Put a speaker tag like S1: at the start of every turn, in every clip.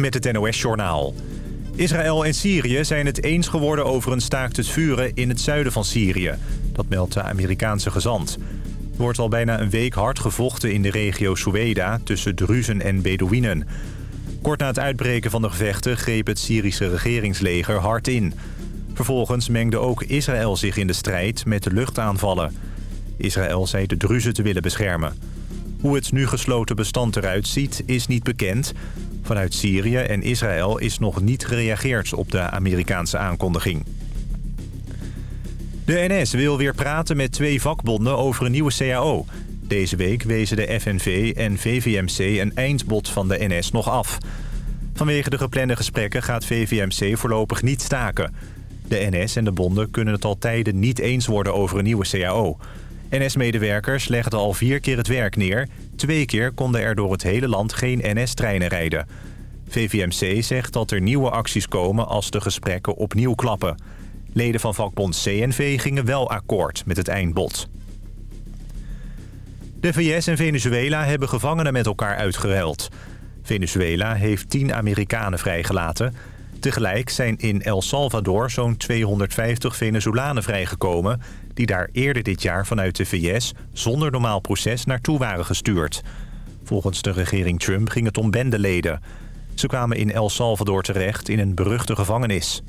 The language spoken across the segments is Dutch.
S1: met het NOS-journaal. Israël en Syrië zijn het eens geworden over een staakt het vuren in het zuiden van Syrië. Dat meldt de Amerikaanse gezant. Er wordt al bijna een week hard gevochten in de regio Sueda tussen Druzen en Bedouinen. Kort na het uitbreken van de gevechten greep het Syrische regeringsleger hard in. Vervolgens mengde ook Israël zich in de strijd met de luchtaanvallen. Israël zei de Druzen te willen beschermen. Hoe het nu gesloten bestand eruit ziet is niet bekend. Vanuit Syrië en Israël is nog niet gereageerd op de Amerikaanse aankondiging. De NS wil weer praten met twee vakbonden over een nieuwe CAO. Deze week wezen de FNV en VVMC een eindbod van de NS nog af. Vanwege de geplande gesprekken gaat VVMC voorlopig niet staken. De NS en de bonden kunnen het al tijden niet eens worden over een nieuwe CAO. NS-medewerkers legden al vier keer het werk neer. Twee keer konden er door het hele land geen NS-treinen rijden. VVMC zegt dat er nieuwe acties komen als de gesprekken opnieuw klappen. Leden van vakbond CNV gingen wel akkoord met het eindbod. De VS en Venezuela hebben gevangenen met elkaar uitgeruild. Venezuela heeft 10 Amerikanen vrijgelaten. Tegelijk zijn in El Salvador zo'n 250 Venezolanen vrijgekomen... die daar eerder dit jaar vanuit de VS zonder normaal proces naartoe waren gestuurd. Volgens de regering Trump ging het om bendeleden. Ze kwamen in El Salvador terecht in een beruchte gevangenis.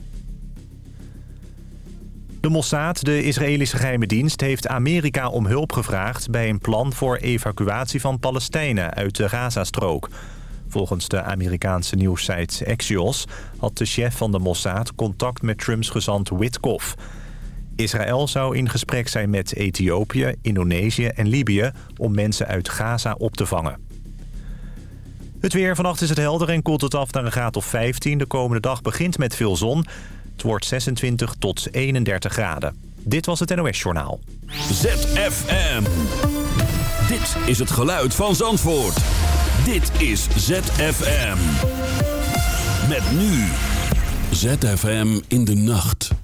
S1: De Mossad, de Israëlische geheime dienst, heeft Amerika om hulp gevraagd... bij een plan voor evacuatie van Palestijnen uit de Gazastrook. Volgens de Amerikaanse nieuwssite Axios had de chef van de Mossad contact met Trumps gezant Witkoff. Israël zou in gesprek zijn met Ethiopië, Indonesië en Libië om mensen uit Gaza op te vangen. Het weer. Vannacht is het helder en koelt het af naar een graad of 15. De komende dag begint met veel zon. Het wordt 26 tot 31 graden. Dit was het NOS Journaal.
S2: ZFM. Dit is het geluid van Zandvoort. Dit is ZFM. Met nu. ZFM in de nacht.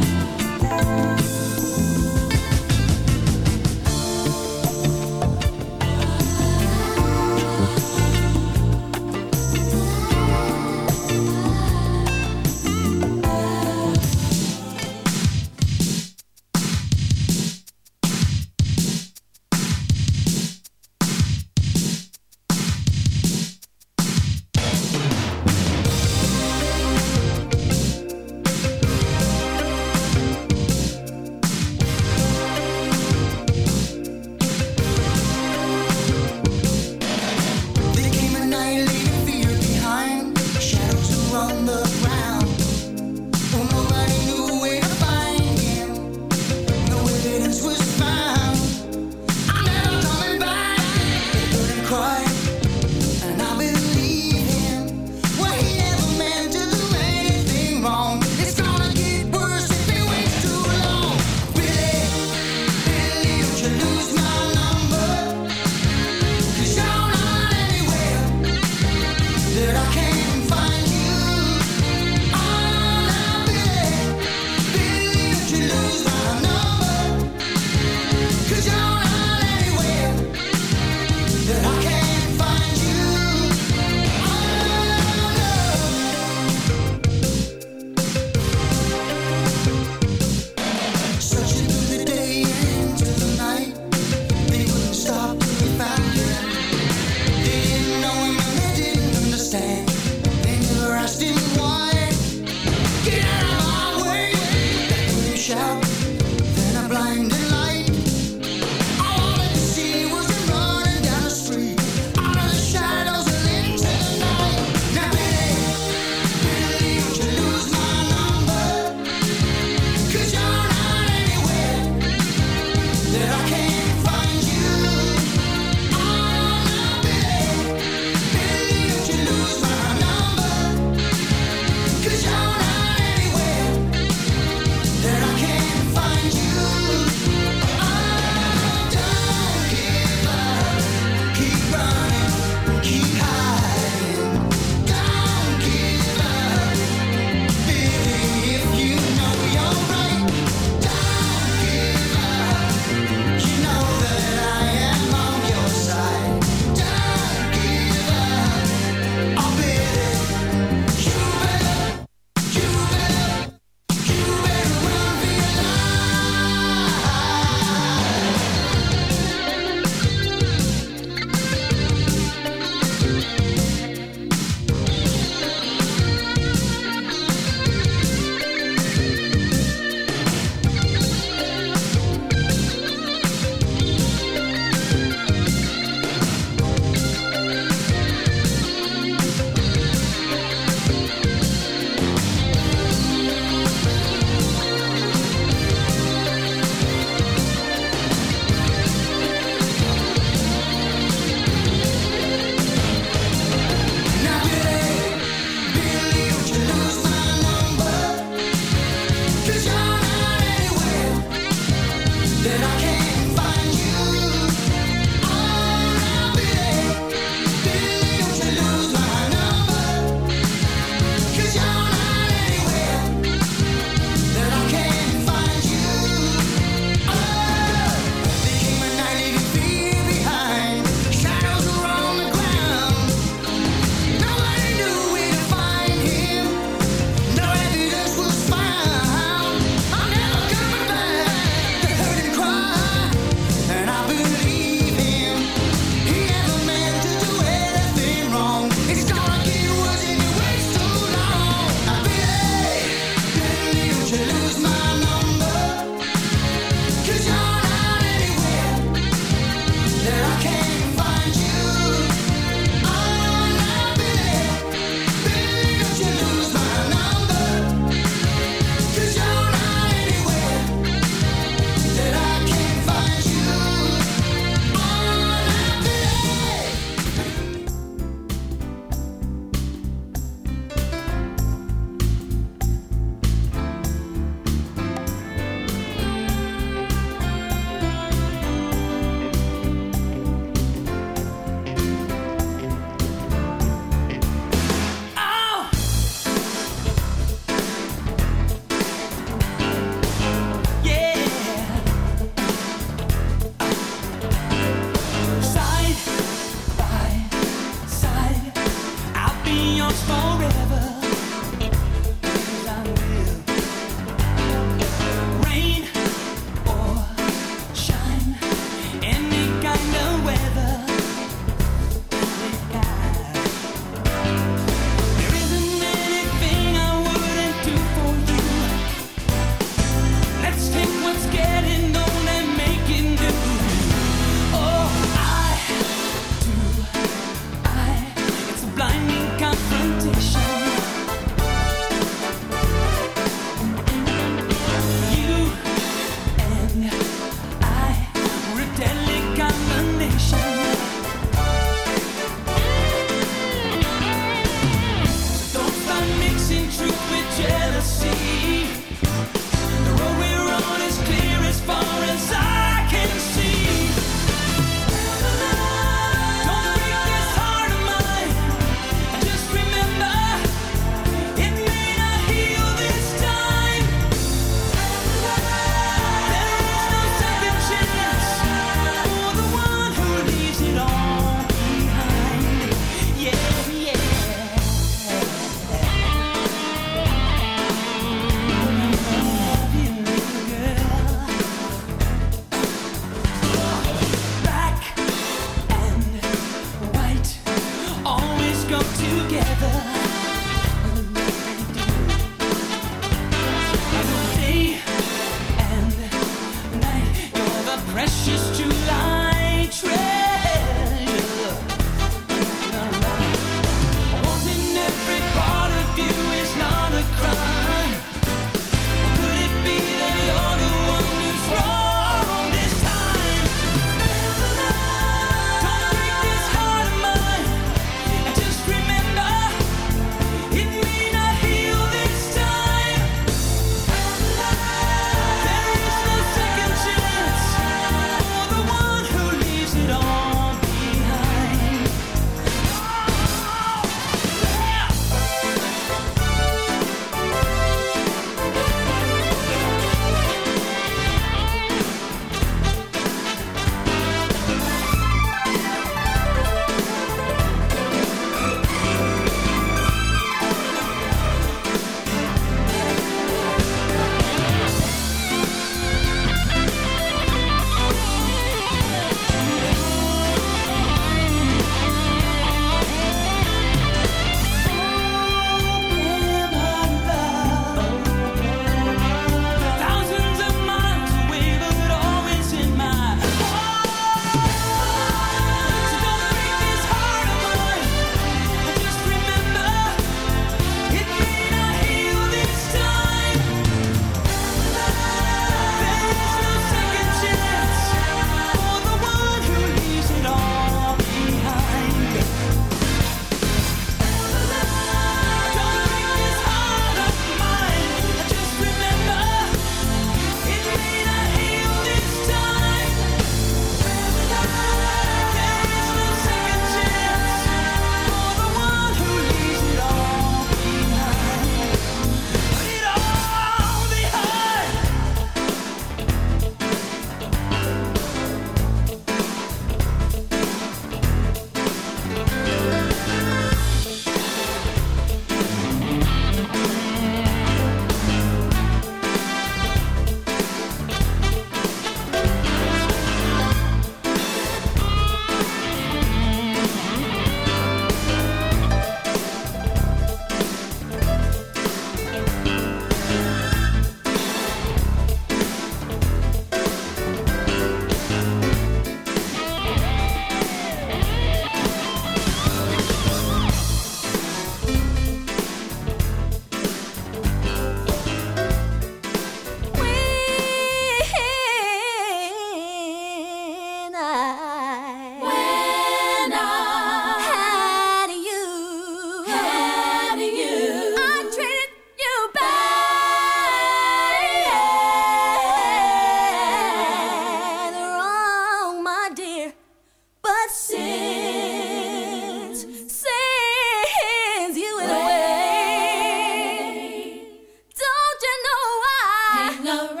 S3: No.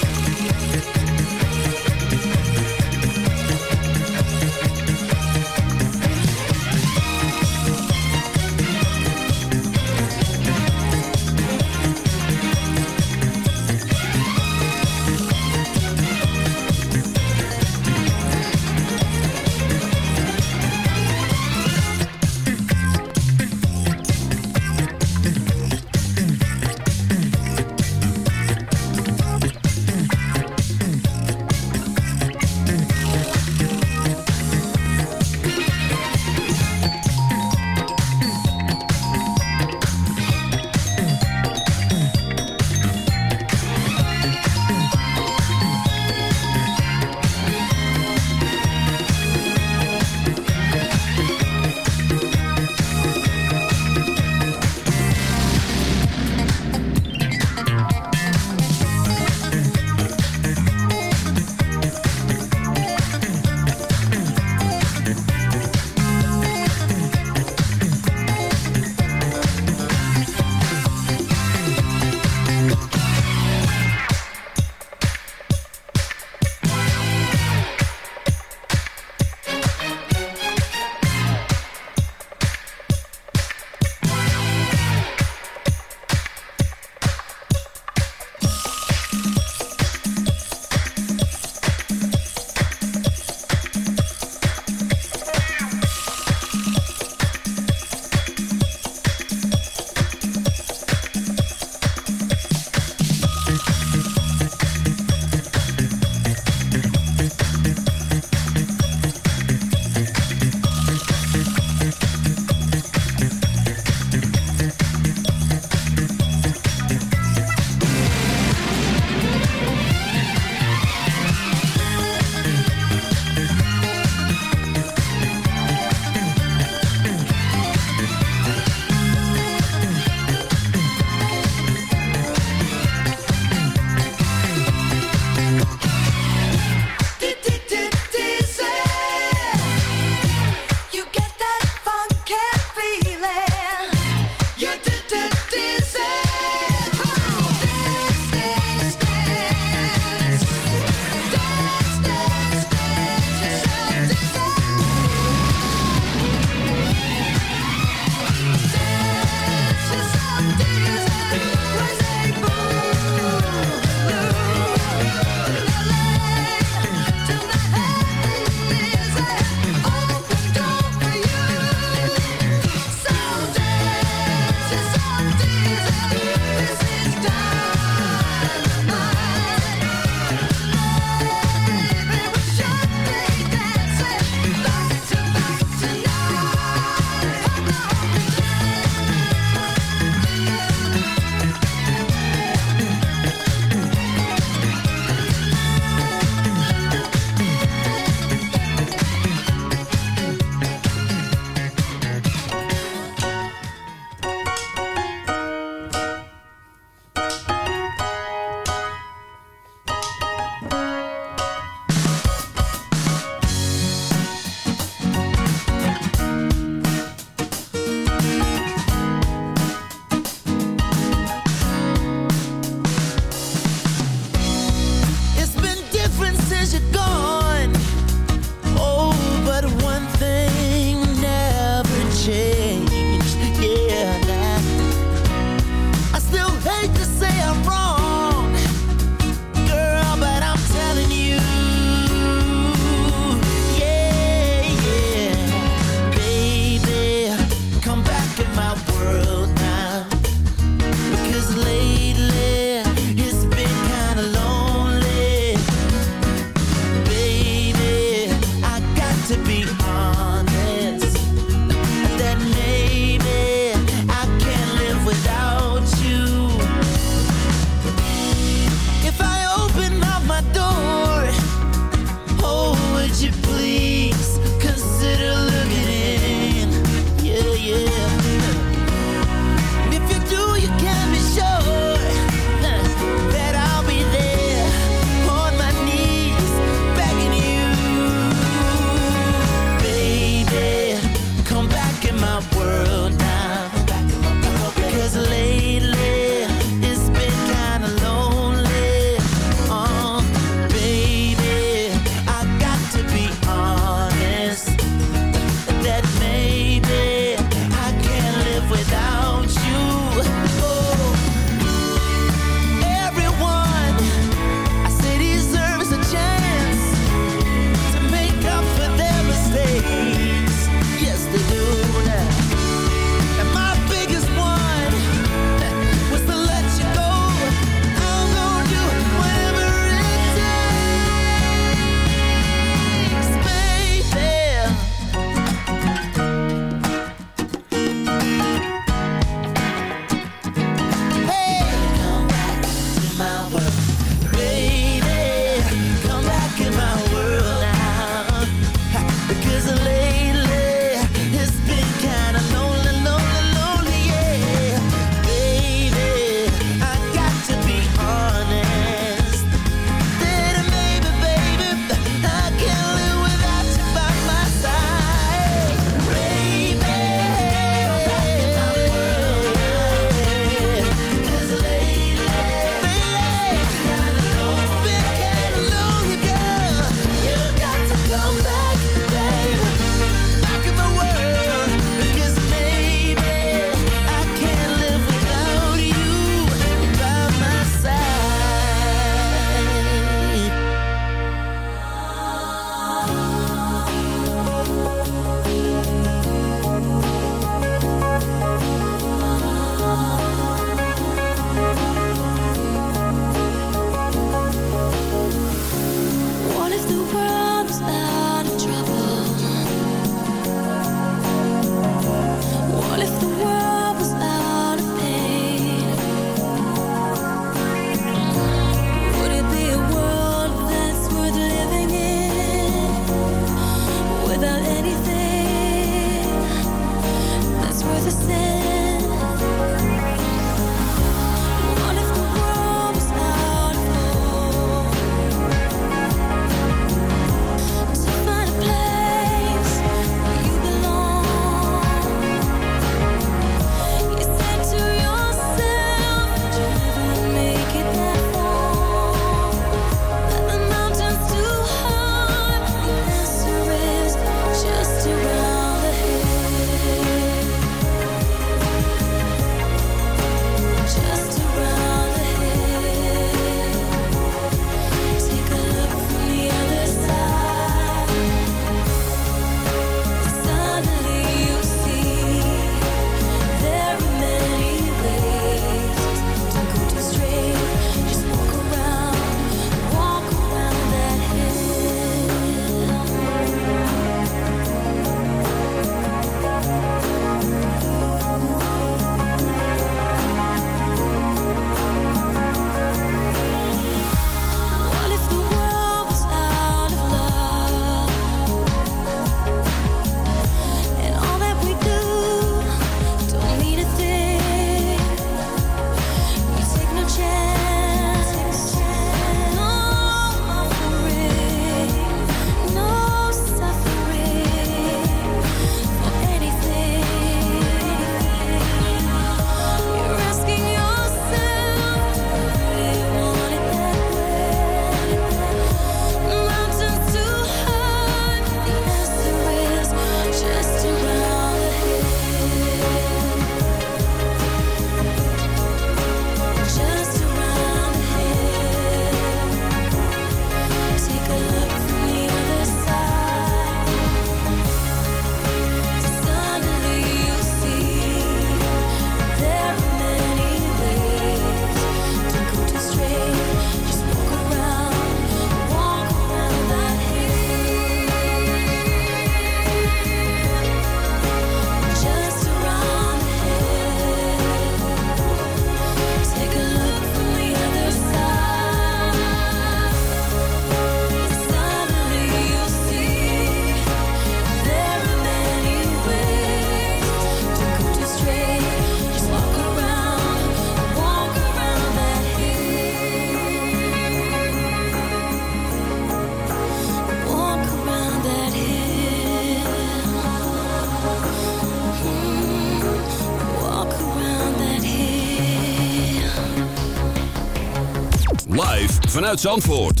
S2: uit Zandvoort.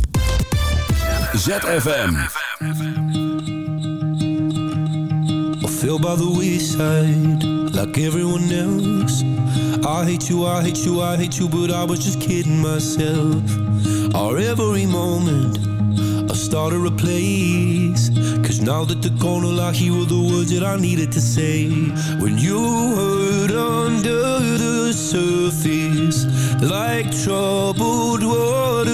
S2: ZFM.
S4: I feel by the wayside, like everyone else. I hate you, I hate you, I hate you, but I was just kidding myself. Our every moment, I started a place. Cause now that the corner like here were the words that I needed to say. When you heard under the surface, like troubled water